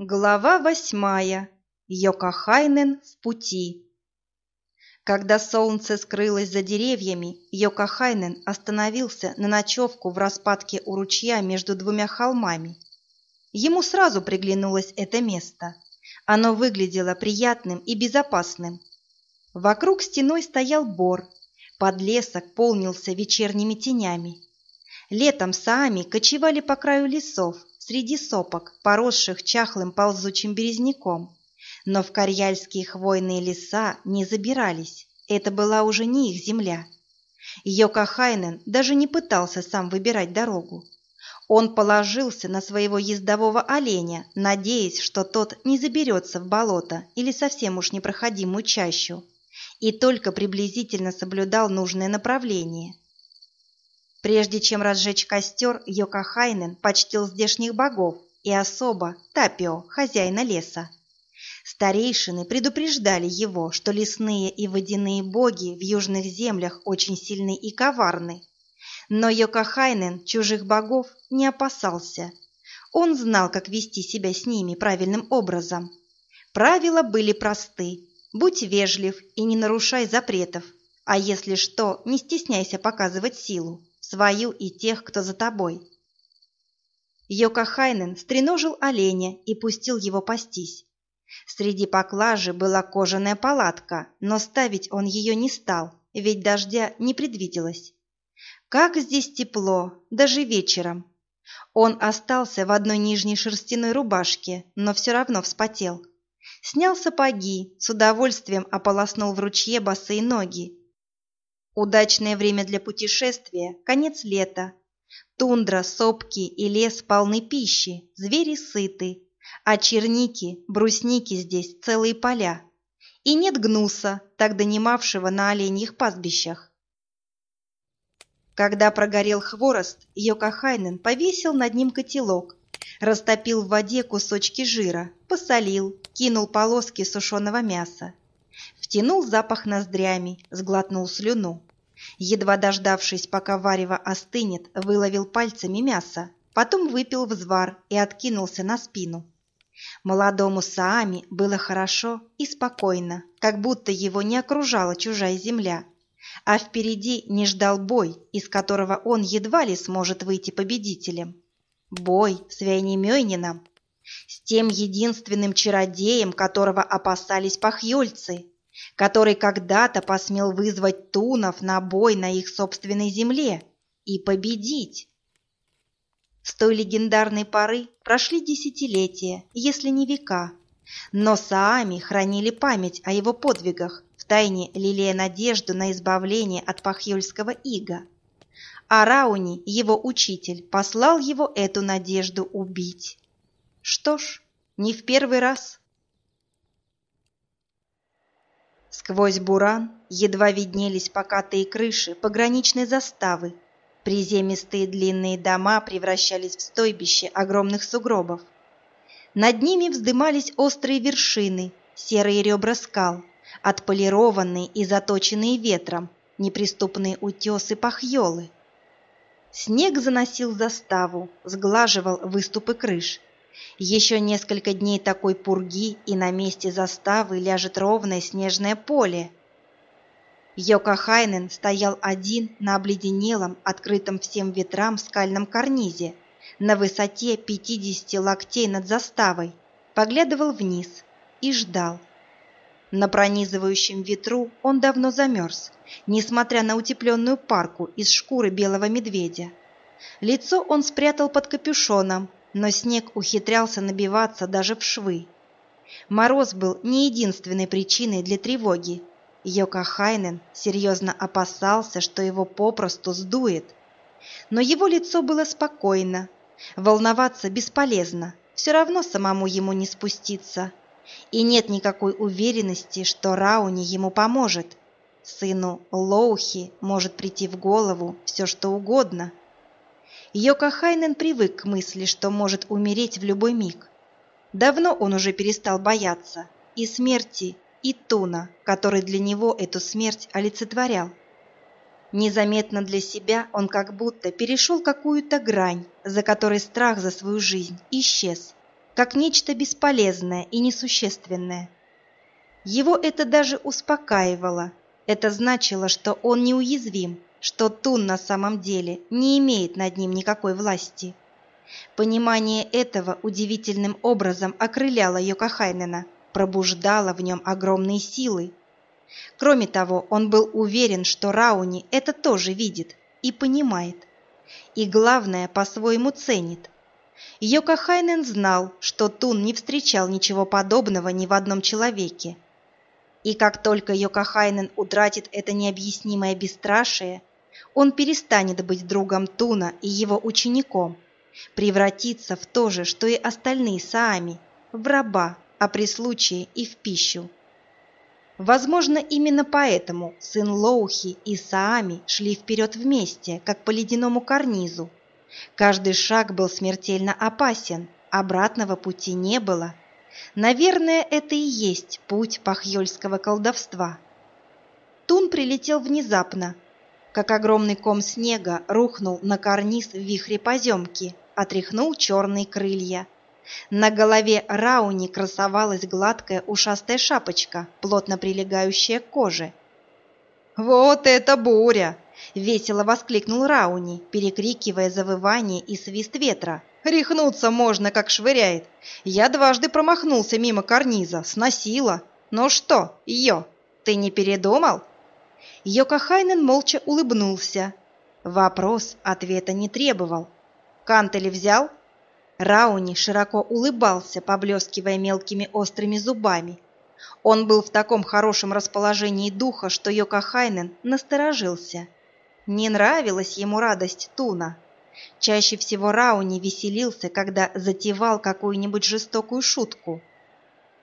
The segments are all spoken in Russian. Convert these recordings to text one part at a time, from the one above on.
Глава восьмая. Йокахайнен в пути. Когда солнце скрылось за деревьями, Йокахайнен остановился на ночевку в распадке у ручья между двумя холмами. Ему сразу приглянулось это место. Оно выглядело приятным и безопасным. Вокруг стеной стоял бор, подлесок полнился вечерними тенями. Летом саами кочевали по краю лесов, среди сопок, поросших чахлым ползучим березняком. Но в карьяльские хвойные леса не забирались, это была уже не их земля. Йока Хайнен даже не пытался сам выбирать дорогу. Он положился на своего ездового оленя, надеясь, что тот не заберется в болото или совсем уж непроходимую чащу, и только приблизительно соблюдал нужное направление – Прежде чем разжечь костер, Йокахайнен почтил здешних богов и особо Тапио, хозяина леса. Старейшины предупреждали его, что лесные и водяные боги в южных землях очень сильны и коварны. Но Йокахайнен чужих богов не опасался. Он знал, как вести себя с ними правильным образом. Правила были просты. Будь вежлив и не нарушай запретов, а если что, не стесняйся показывать силу свою и тех, кто за тобой. Йока Хайнен стреножил оленя и пустил его пастись. Среди поклажи была кожаная палатка, но ставить он ее не стал, ведь дождя не предвиделось. Как здесь тепло, даже вечером. Он остался в одной нижней шерстяной рубашке, но все равно вспотел. Снял сапоги, с удовольствием ополоснул в ручье босые ноги Удачное время для путешествия – конец лета. Тундра, сопки и лес полны пищи, звери сыты, а черники, брусники здесь целые поля. И нет гнуса, так донимавшего на оленьих пастбищах. Когда прогорел хворост, Йокахайнен повесил над ним котелок, растопил в воде кусочки жира, посолил, кинул полоски сушеного мяса. Втянул запах ноздрями, сглотнул слюну. Едва дождавшись, пока варево остынет, выловил пальцами мясо, потом выпил взвар и откинулся на спину. Молодому Саами было хорошо и спокойно, как будто его не окружала чужая земля, а впереди не ждал бой, из которого он едва ли сможет выйти победителем. Бой с Вейнемёйнином, с тем единственным чародеем, которого опасались пахьёльцы, который когда-то посмел вызвать тунов на бой на их собственной земле и победить. С той легендарной поры прошли десятилетия, если не века, но Саами хранили память о его подвигах, втайне лелея надежду на избавление от пахьёльского ига. А Рауни, его учитель, послал его эту надежду убить. Что ж, не в первый раз. Сквозь буран едва виднелись покатые крыши пограничной заставы. Приземистые длинные дома превращались в стойбище огромных сугробов. Над ними вздымались острые вершины, серые ребра скал, отполированные и заточенные ветром, неприступные утесы пахьолы. Снег заносил заставу, сглаживал выступы крыш, еще несколько дней такой пурги, и на месте заставы ляжет ровное снежное поле. Йока Хайнен стоял один на обледенелом, открытом всем ветрам скальном карнизе, на высоте 50 локтей над заставой, поглядывал вниз и ждал. На пронизывающем ветру он давно замерз, несмотря на утепленную парку из шкуры белого медведя. Лицо он спрятал под капюшоном, но снег ухитрялся набиваться даже в швы. Мороз был не единственной причиной для тревоги. Йока Хайнен серьезно опасался, что его попросту сдует. Но его лицо было спокойно. Волноваться бесполезно, все равно самому ему не спуститься. И нет никакой уверенности, что Рауни ему поможет. Сыну Лоухи может прийти в голову все, что угодно – Йока Хайнен привык к мысли, что может умереть в любой миг. Давно он уже перестал бояться и смерти, и Туна, который для него эту смерть олицетворял. Незаметно для себя он как будто перешел какую-то грань, за которой страх за свою жизнь исчез. как нечто бесполезное и несущественное. Его это даже успокаивало. Это значило, что он неуязвим, что Тун на самом деле не имеет над ним никакой власти. Понимание этого удивительным образом окрыляло Йокахайнена, пробуждало в нем огромные силы. Кроме того, он был уверен, что Рауни это тоже видит и понимает. И главное, по-своему ценит. Йокахайнен знал, что Тун не встречал ничего подобного ни в одном человеке. И как только Йокахайнен утратит это необъяснимое бесстрашие, он перестанет быть другом Туна и его учеником, превратится в то же, что и остальные Саами, в раба, а при случае и в пищу. Возможно, именно поэтому сын Лоухи и Саами шли вперед вместе, как по ледяному карнизу. Каждый шаг был смертельно опасен, обратного пути не было. Наверное, это и есть путь пахьёльского колдовства. Тун прилетел внезапно, как огромный ком снега рухнул на карниз в вихре поземки, отряхнул черные крылья. На голове Рауни красовалась гладкая ушастая шапочка, плотно прилегающая к коже. «Вот это буря!» — весело воскликнул Рауни, перекрикивая завывание и свист ветра. «Рехнуться можно, как швыряет. Я дважды промахнулся мимо карниза, сносила. Ну что, Йо, ты не передумал?» Йокахайнен молча улыбнулся. Вопрос ответа не требовал. «Кантели взял?» Рауни широко улыбался, поблескивая мелкими острыми зубами. Он был в таком хорошем расположении духа, что Йокахайнен насторожился. Не нравилась ему радость Туна. Чаще всего Рауни веселился, когда затевал какую-нибудь жестокую шутку.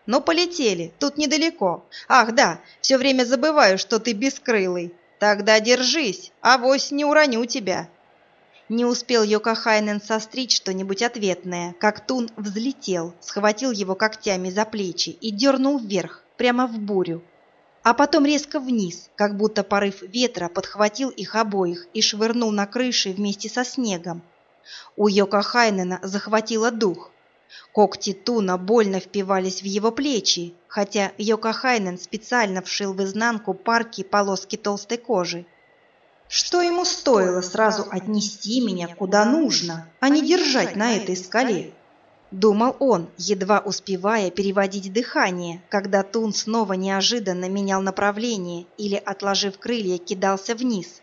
Но полетели, тут недалеко. Ах, да, все время забываю, что ты бескрылый. Тогда держись, авось не уроню тебя. Не успел Йокахайнен состричь что-нибудь ответное, как Тун взлетел, схватил его когтями за плечи и дернул вверх, прямо в бурю. А потом резко вниз, как будто порыв ветра подхватил их обоих и швырнул на крыши вместе со снегом. У Йокахайнена захватило дух. Когти Туна больно впивались в его плечи, хотя Йокахайнен специально вшил в изнанку парки полоски толстой кожи. Что ему стоило сразу отнести меня куда нужно, а не держать на этой скале? Думал он, едва успевая переводить дыхание, когда Тун снова неожиданно менял направление или, отложив крылья, кидался вниз.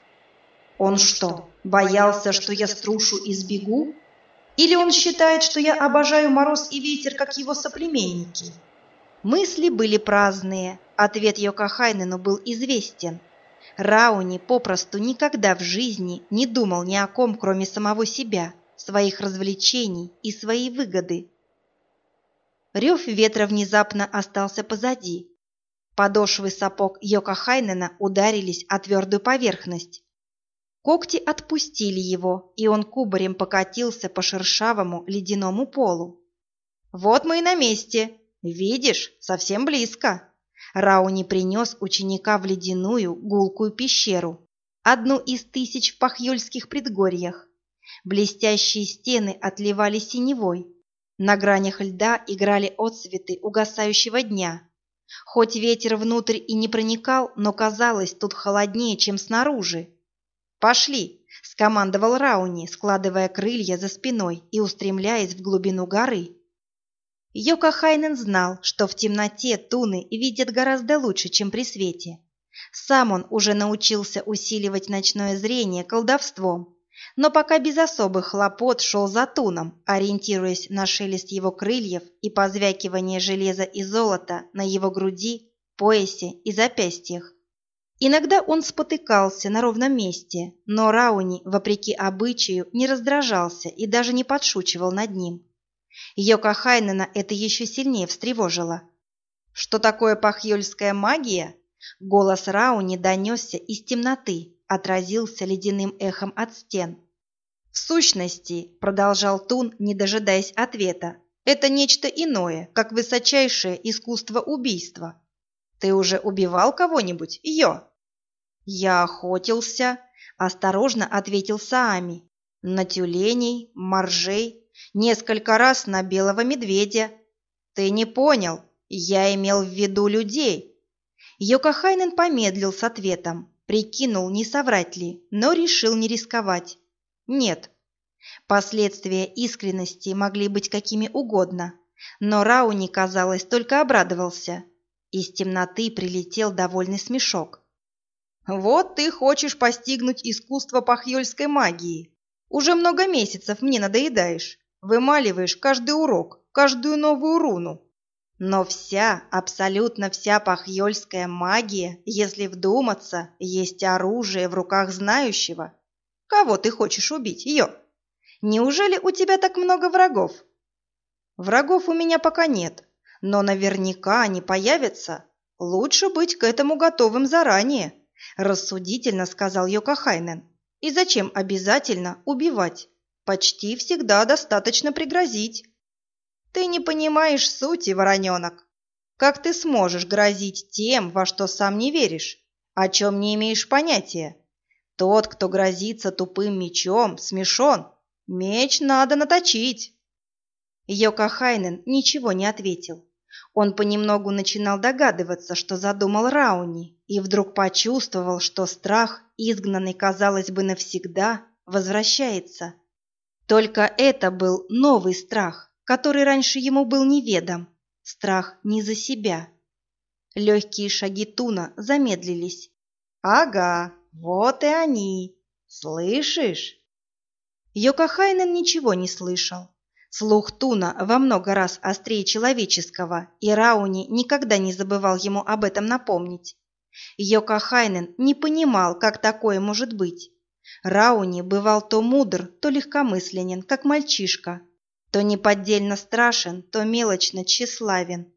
Он что, боялся, что я струшу и сбегу? Или он считает, что я обожаю мороз и ветер, как его соплеменники? Мысли были праздные, ответ Йокахайнену был известен. Рауни попросту никогда в жизни не думал ни о ком, кроме самого себя, своих развлечений и своей выгоды. Рев ветра внезапно остался позади. Подошвы сапог Йокахайнена ударились о твердую поверхность. Когти отпустили его, и он кубарем покатился по шершавому ледяному полу. «Вот мы и на месте. Видишь, совсем близко». Рауни принес ученика в ледяную гулкую пещеру, одну из тысяч в Пахьёльских предгорьях. Блестящие стены отливали синевой. На гранях льда играли отсветы угасающего дня. Хоть ветер внутрь и не проникал, но казалось тут холоднее, чем снаружи. «Пошли!» – скомандовал Рауни, складывая крылья за спиной и устремляясь в глубину горы. Йока Хайнен знал, что в темноте туны видят гораздо лучше, чем при свете. Сам он уже научился усиливать ночное зрение колдовством, но пока без особых хлопот шел за туном, ориентируясь на шелест его крыльев и позвякивание железа и золота на его груди, поясе и запястьях. Иногда он спотыкался на ровном месте, но Рауни, вопреки обычаю, не раздражался и даже не подшучивал над ним. Йока Хайнена это еще сильнее встревожило. Что такое пахьёльская магия? Голос Рауни донесся из темноты, отразился ледяным эхом от стен. В сущности, продолжал Тун, не дожидаясь ответа, это нечто иное, как высочайшее искусство убийства. Ты уже убивал кого-нибудь, Йо? «Я охотился», — осторожно ответил Саами. «На тюленей, моржей, Несколько раз на белого медведя. Ты не понял, я имел в виду людей. Йокахайнен помедлил с ответом, прикинул, не соврать ли, но решил не рисковать. Нет. Последствия искренности могли быть какими угодно, но Рауни, казалось, только обрадовался. Из темноты прилетел довольный смешок. «Вот ты хочешь постигнуть искусство пахьёльской магии. Уже много месяцев мне надоедаешь. Вымаливаешь каждый урок, каждую новую руну. Но вся, абсолютно вся пахьёльская магия, если вдуматься, есть оружие в руках знающего. Кого ты хочешь убить, Йо? Неужели у тебя так много врагов? Врагов у меня пока нет, но наверняка они появятся. Лучше быть к этому готовым заранее, рассудительно сказал Йокахайнен. И зачем обязательно убивать? Почти всегда достаточно пригрозить. Ты не понимаешь сути, вороненок. Как ты сможешь грозить тем, во что сам не веришь, о чем не имеешь понятия? Тот, кто грозится тупым мечом, смешон. Меч надо наточить. Йока Хайнен ничего не ответил. Он понемногу начинал догадываться, что задумал Рауни, и вдруг почувствовал, что страх, изгнанный, казалось бы, навсегда, возвращается. Только это был новый страх, который раньше ему был неведом. Страх не за себя. Легкие шаги Туна замедлились. «Ага, вот и они. Слышишь?» Йокахайнен ничего не слышал. Слух Туна во много раз острее человеческого, и Рауни никогда не забывал ему об этом напомнить. Йокахайнен не понимал, как такое может быть. Рауни бывал то мудр, то легкомысленен, как мальчишка, то неподдельно страшен, то мелочно тщеславен.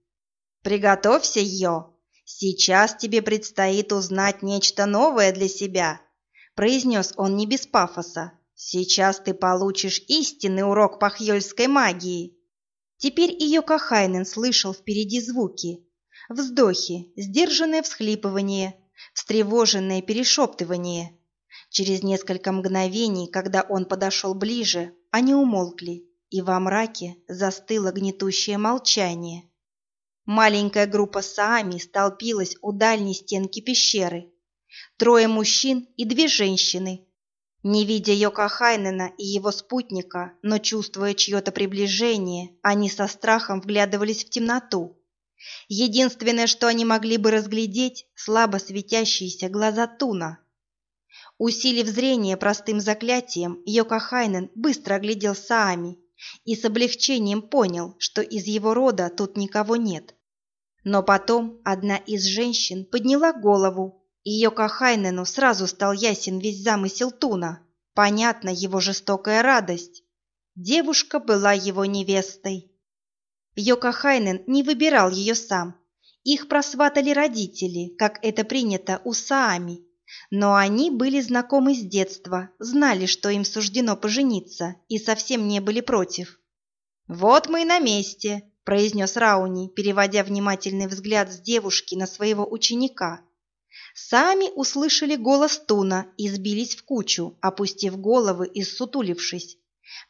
«Приготовься, Йо! Сейчас тебе предстоит узнать нечто новое для себя», произнес он не без пафоса, Сейчас ты получишь истинный урок пахьёльской магии. Теперь ее Кахайнен слышал впереди звуки. Вздохи, сдержанное всхлипывание, встревоженное перешептывание. Через несколько мгновений, когда он подошел ближе, они умолкли, и во мраке застыло гнетущее молчание. Маленькая группа Саами столпилась у дальней стенки пещеры. Трое мужчин и две женщины не видя Йока Хайнена и его спутника, но чувствуя чье-то приближение, они со страхом вглядывались в темноту. Единственное, что они могли бы разглядеть, слабо светящиеся глаза Туна. Усилив зрение простым заклятием, Йока Хайнен быстро оглядел Саами и с облегчением понял, что из его рода тут никого нет. Но потом одна из женщин подняла голову ее Кахайнену сразу стал ясен весь замысел Туна. Понятна его жестокая радость. Девушка была его невестой. Йокахайнен не выбирал ее сам. Их просватали родители, как это принято у Саами. Но они были знакомы с детства, знали, что им суждено пожениться, и совсем не были против. «Вот мы и на месте», – произнес Рауни, переводя внимательный взгляд с девушки на своего ученика – Сами услышали голос Туна и сбились в кучу, опустив головы и сутулившись.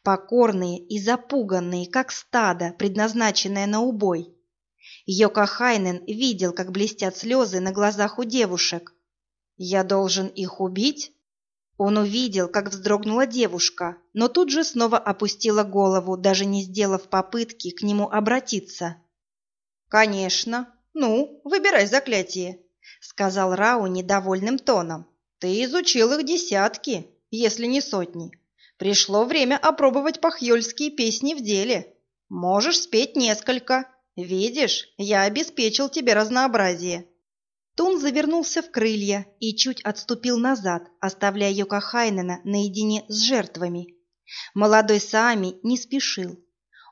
Покорные и запуганные, как стадо, предназначенное на убой. Йока Хайнен видел, как блестят слезы на глазах у девушек. «Я должен их убить?» Он увидел, как вздрогнула девушка, но тут же снова опустила голову, даже не сделав попытки к нему обратиться. «Конечно. Ну, выбирай заклятие сказал Рау недовольным тоном. Ты изучил их десятки, если не сотни. Пришло время опробовать пахьёльские песни в деле. Можешь спеть несколько. Видишь, я обеспечил тебе разнообразие. Тун завернулся в крылья и чуть отступил назад, оставляя Йокахайнена наедине с жертвами. Молодой Саами не спешил.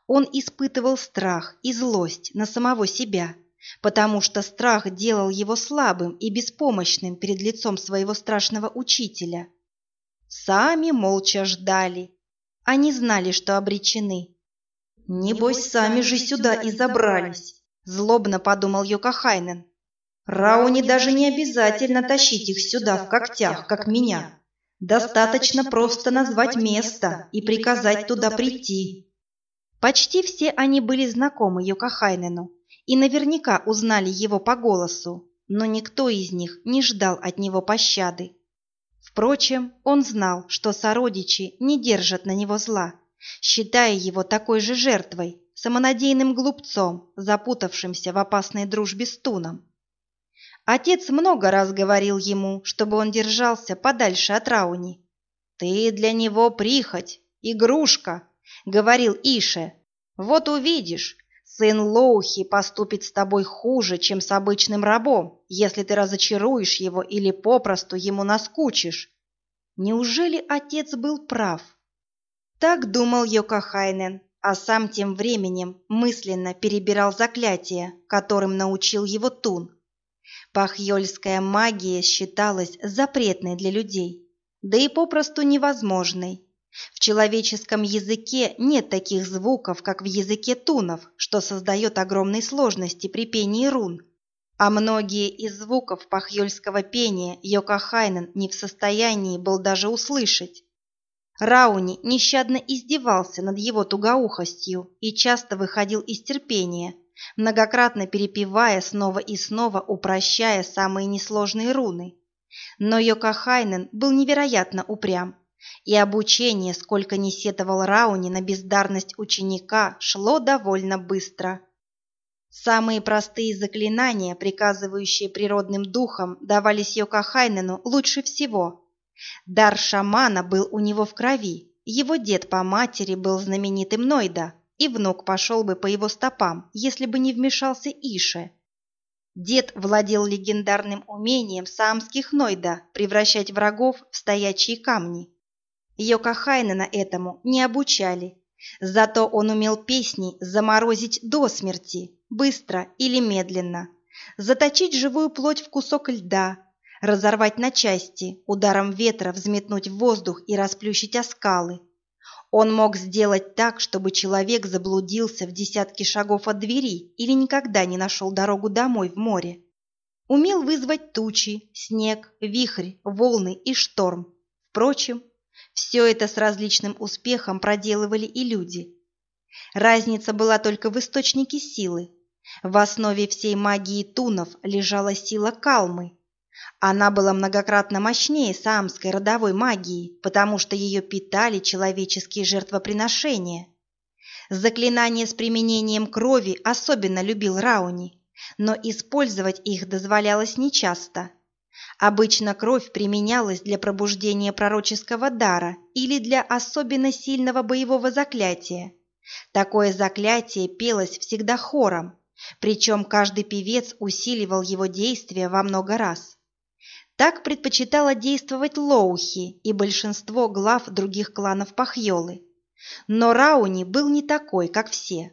Он испытывал страх и злость на самого себя потому что страх делал его слабым и беспомощным перед лицом своего страшного учителя. Сами молча ждали. Они знали, что обречены. «Небось, сами же сюда и забрались», — злобно подумал Йокахайнен. «Рауни даже не обязательно тащить их сюда в когтях, как меня. Достаточно просто назвать место и приказать туда прийти. Почти все они были знакомы Йокахайнену и наверняка узнали его по голосу, но никто из них не ждал от него пощады. Впрочем, он знал, что сородичи не держат на него зла, считая его такой же жертвой, самонадеянным глупцом, запутавшимся в опасной дружбе с Туном. Отец много раз говорил ему, чтобы он держался подальше от Рауни. «Ты для него прихоть, игрушка», — говорил Ише. «Вот увидишь, сын Лоухи поступит с тобой хуже, чем с обычным рабом, если ты разочаруешь его или попросту ему наскучишь». Неужели отец был прав? Так думал Йокахайнен, а сам тем временем мысленно перебирал заклятия, которым научил его Тун. Пахьёльская магия считалась запретной для людей, да и попросту невозможной. В человеческом языке нет таких звуков, как в языке тунов, что создает огромные сложности при пении рун. А многие из звуков пахьёльского пения Йокахайнен не в состоянии был даже услышать. Рауни нещадно издевался над его тугоухостью и часто выходил из терпения, многократно перепевая снова и снова, упрощая самые несложные руны. Но Йокахайнен был невероятно упрям, и обучение, сколько ни сетовал Рауни на бездарность ученика, шло довольно быстро. Самые простые заклинания, приказывающие природным духам, давались Йокахайнену лучше всего – Дар шамана был у него в крови. Его дед по матери был знаменитым Нойда, и внук пошел бы по его стопам, если бы не вмешался Ише. Дед владел легендарным умением саамских Нойда превращать врагов в стоячие камни. Йокахайнена этому не обучали. Зато он умел песни заморозить до смерти, быстро или медленно, заточить живую плоть в кусок льда, разорвать на части, ударом ветра взметнуть в воздух и расплющить о скалы. Он мог сделать так, чтобы человек заблудился в десятке шагов от двери или никогда не нашел дорогу домой в море. Умел вызвать тучи, снег, вихрь, волны и шторм. Впрочем, все это с различным успехом проделывали и люди. Разница была только в источнике силы. В основе всей магии тунов лежала сила калмы, она была многократно мощнее саамской родовой магии, потому что ее питали человеческие жертвоприношения. Заклинания с применением крови особенно любил Рауни, но использовать их дозволялось нечасто. Обычно кровь применялась для пробуждения пророческого дара или для особенно сильного боевого заклятия. Такое заклятие пелось всегда хором, причем каждый певец усиливал его действие во много раз. Так предпочитала действовать Лоухи и большинство глав других кланов Пахьолы. Но Рауни был не такой, как все.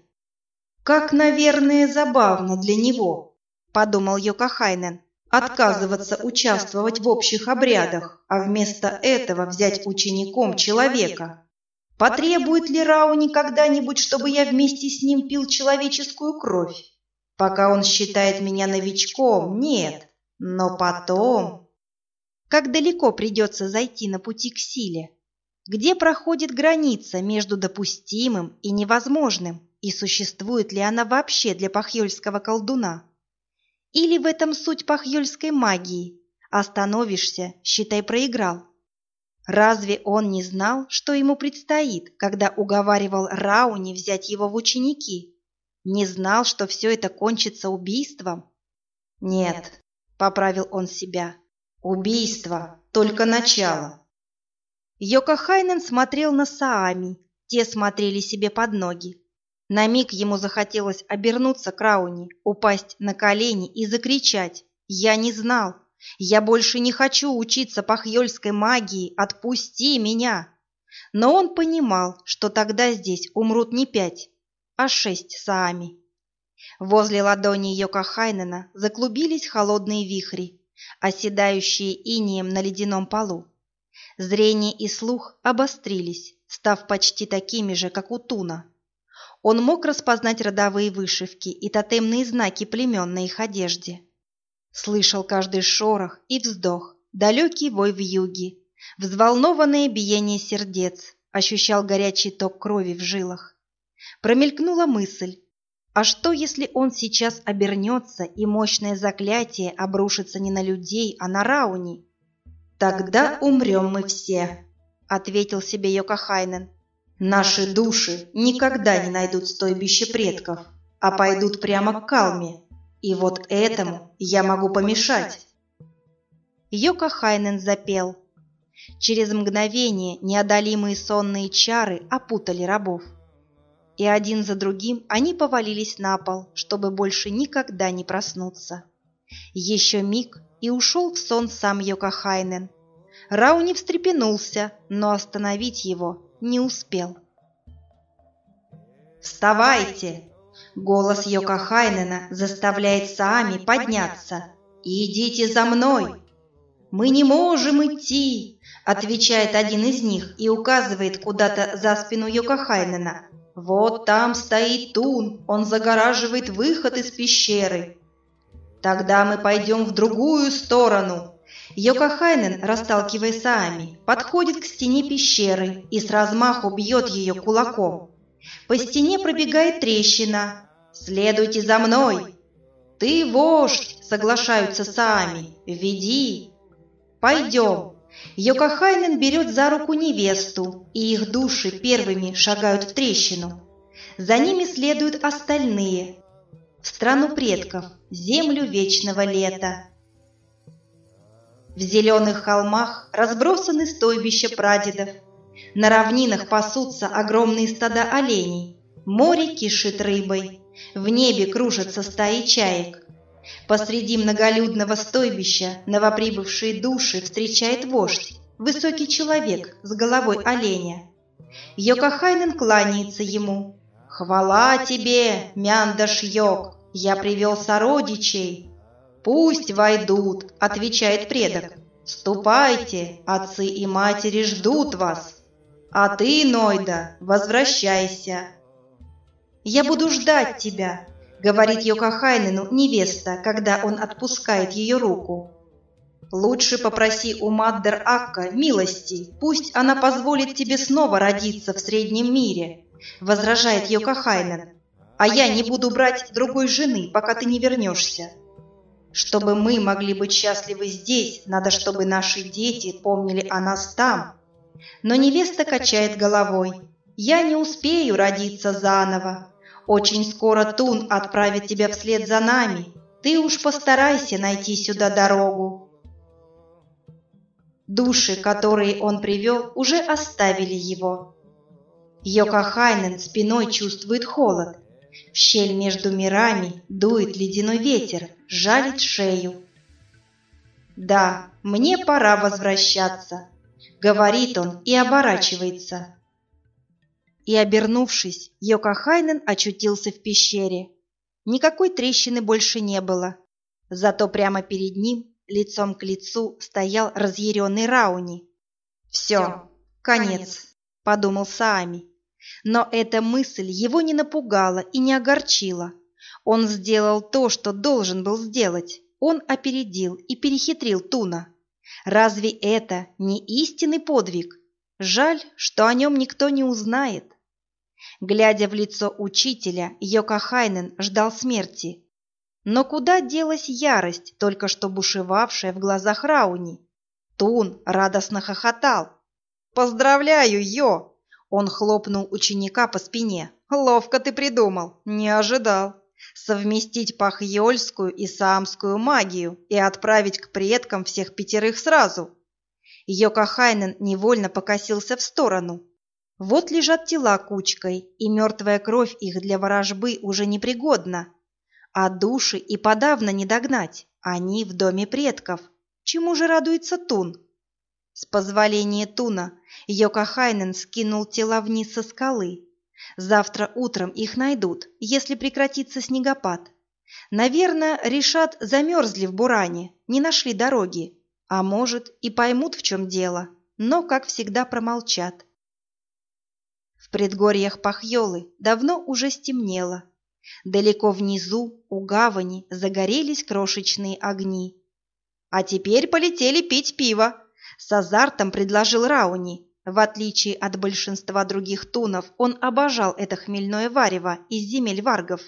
«Как, наверное, забавно для него», — подумал Йокахайнен, «отказываться участвовать в общих обрядах, а вместо этого взять учеником человека. Потребует ли Рауни когда-нибудь, чтобы я вместе с ним пил человеческую кровь? Пока он считает меня новичком, нет, но потом...» как далеко придется зайти на пути к силе, где проходит граница между допустимым и невозможным, и существует ли она вообще для пахьёльского колдуна. Или в этом суть пахьёльской магии. Остановишься, считай, проиграл. Разве он не знал, что ему предстоит, когда уговаривал Рауни взять его в ученики? Не знал, что все это кончится убийством? Нет, поправил он себя, Убийство – только начало. Йокахайнен смотрел на Саами, те смотрели себе под ноги. На миг ему захотелось обернуться к Рауни, упасть на колени и закричать «Я не знал! Я больше не хочу учиться пахьёльской магии! Отпусти меня!» Но он понимал, что тогда здесь умрут не пять, а шесть Саами. Возле ладони Йокахайнена заклубились холодные вихри, оседающие инием на ледяном полу. Зрение и слух обострились, став почти такими же, как у Туна. Он мог распознать родовые вышивки и тотемные знаки племен на их одежде. Слышал каждый шорох и вздох, далекий вой в юге, взволнованное биение сердец, ощущал горячий ток крови в жилах. Промелькнула мысль. А что, если он сейчас обернется, и мощное заклятие обрушится не на людей, а на Рауни? «Тогда умрем мы все», — ответил себе Йокахайнен. «Наши души никогда не найдут стойбище предков, а пойдут прямо к Калме. И вот этому я могу помешать». Йокахайнен запел. Через мгновение неодолимые сонные чары опутали рабов. И один за другим они повалились на пол, чтобы больше никогда не проснуться. Еще миг, и ушел в сон сам Йокахайнен. Рауни встрепенулся, но остановить его не успел. «Вставайте!» Голос Йокахайнена заставляет Саами подняться. «Идите за мной!» «Мы не можем идти!» Отвечает один из них и указывает куда-то за спину Йокахайнена. «Вот там стоит Тун, он загораживает выход из пещеры!» «Тогда мы пойдем в другую сторону!» Йокахайнен, расталкивая Саами, подходит к стене пещеры и с размаху бьет ее кулаком. По стене пробегает трещина. «Следуйте за мной!» «Ты вождь!» — соглашаются Саами. «Веди!» «Пойдем!» Йокахайнен берет за руку невесту, и их души первыми шагают в трещину. За ними следуют остальные. В страну предков, землю вечного лета. В зеленых холмах разбросаны стойбища прадедов. На равнинах пасутся огромные стада оленей. Море кишит рыбой. В небе кружатся стаи чаек. Посреди многолюдного стойбища новоприбывшие души встречает вождь, высокий человек с головой оленя. Йокахайнен кланяется ему. «Хвала тебе, Мяндаш Йок! Я привел сородичей!» «Пусть войдут», — отвечает предок. «Ступайте, отцы и матери ждут вас. А ты, Нойда, возвращайся». «Я буду ждать тебя», — говорит Йокахайнену невеста, когда он отпускает ее руку. «Лучше попроси у Маддер Акка милости, пусть она позволит тебе снова родиться в Среднем мире», — возражает Йокахайнен. «А я не буду брать другой жены, пока ты не вернешься». Чтобы мы могли быть счастливы здесь, надо, чтобы наши дети помнили о нас там. Но невеста качает головой. Я не успею родиться заново. Очень скоро Тун отправит тебя вслед за нами. Ты уж постарайся найти сюда дорогу. Души, которые он привел, уже оставили его. Йокахайнен спиной чувствует холод. В щель между мирами дует ледяной ветер, жалит шею. «Да, мне пора возвращаться», — говорит он и оборачивается. И, обернувшись, Йокахайнен очутился в пещере. Никакой трещины больше не было. Зато прямо перед ним, лицом к лицу, стоял разъяренный Рауни. «Все, конец», — подумал Саами. Но эта мысль его не напугала и не огорчила. Он сделал то, что должен был сделать. Он опередил и перехитрил Туна. Разве это не истинный подвиг? Жаль, что о нем никто не узнает. Глядя в лицо учителя, Йокахайнен ждал смерти. Но куда делась ярость, только что бушевавшая в глазах Рауни? Тун радостно хохотал. «Поздравляю, Йо! Он хлопнул ученика по спине. «Ловко ты придумал. Не ожидал. Совместить пахьёльскую и саамскую магию и отправить к предкам всех пятерых сразу». Йокахайнен невольно покосился в сторону. Вот лежат тела кучкой, и мертвая кровь их для ворожбы уже непригодна. А души и подавно не догнать. Они в доме предков. Чему же радуется Тун? С позволения Туна Йокахайнен скинул тела вниз со скалы. Завтра утром их найдут, если прекратится снегопад. Наверное, решат, замерзли в Буране, не нашли дороги. А может, и поймут, в чем дело, но, как всегда, промолчат. В предгорьях Пахьолы давно уже стемнело. Далеко внизу, у гавани, загорелись крошечные огни. «А теперь полетели пить пиво», с азартом предложил Рауни. В отличие от большинства других тунов, он обожал это хмельное варево из земель варгов.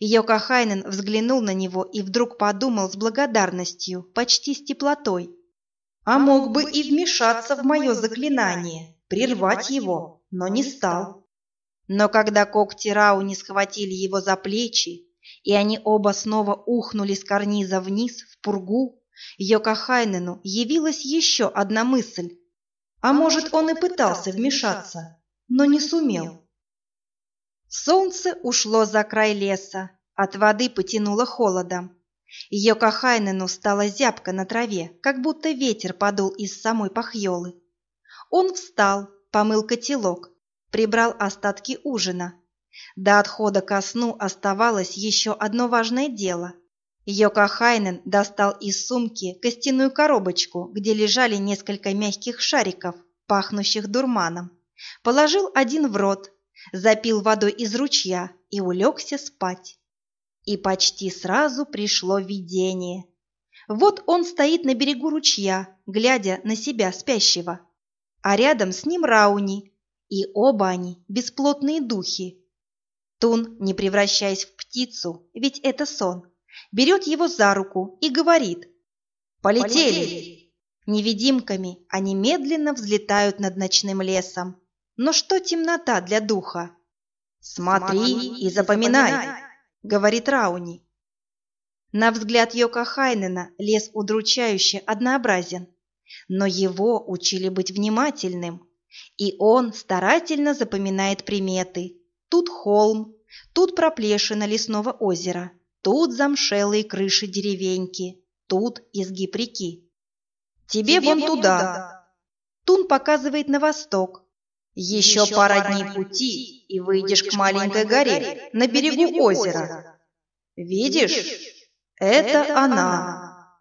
Йокахайнен взглянул на него и вдруг подумал с благодарностью, почти с теплотой. А мог бы и вмешаться в мое заклинание, прервать его, но не стал. Но когда когти Рауни схватили его за плечи, и они оба снова ухнули с карниза вниз в пургу, Йокахайнену явилась еще одна мысль. А может, он и пытался вмешаться, но не сумел. Солнце ушло за край леса, от воды потянуло холодом. Йокахайнену стало зябко на траве, как будто ветер подул из самой пахьолы. Он встал, помыл котелок, прибрал остатки ужина. До отхода ко сну оставалось еще одно важное дело. Йокахайнен достал из сумки костяную коробочку, где лежали несколько мягких шариков, пахнущих дурманом. Положил один в рот, запил водой из ручья и улегся спать. И почти сразу пришло видение. Вот он стоит на берегу ручья, глядя на себя спящего. А рядом с ним Рауни, и оба они бесплотные духи. Тун, не превращаясь в птицу, ведь это сон, берет его за руку и говорит «Полетели!». Невидимками они медленно взлетают над ночным лесом, но что темнота для духа? «Смотри и запоминай», — говорит Рауни. На взгляд Йока Хайнена лес удручающе однообразен, но его учили быть внимательным, и он старательно запоминает приметы. Тут холм, тут проплешина лесного озера, тут замшелые крыши деревеньки, тут изгиб реки. «Тебе, Тебе вон туда!», туда. Тун показывает на восток, еще, Еще пара дней пути, и выйдешь к маленькой горе на берегу озера. Видишь? Это она.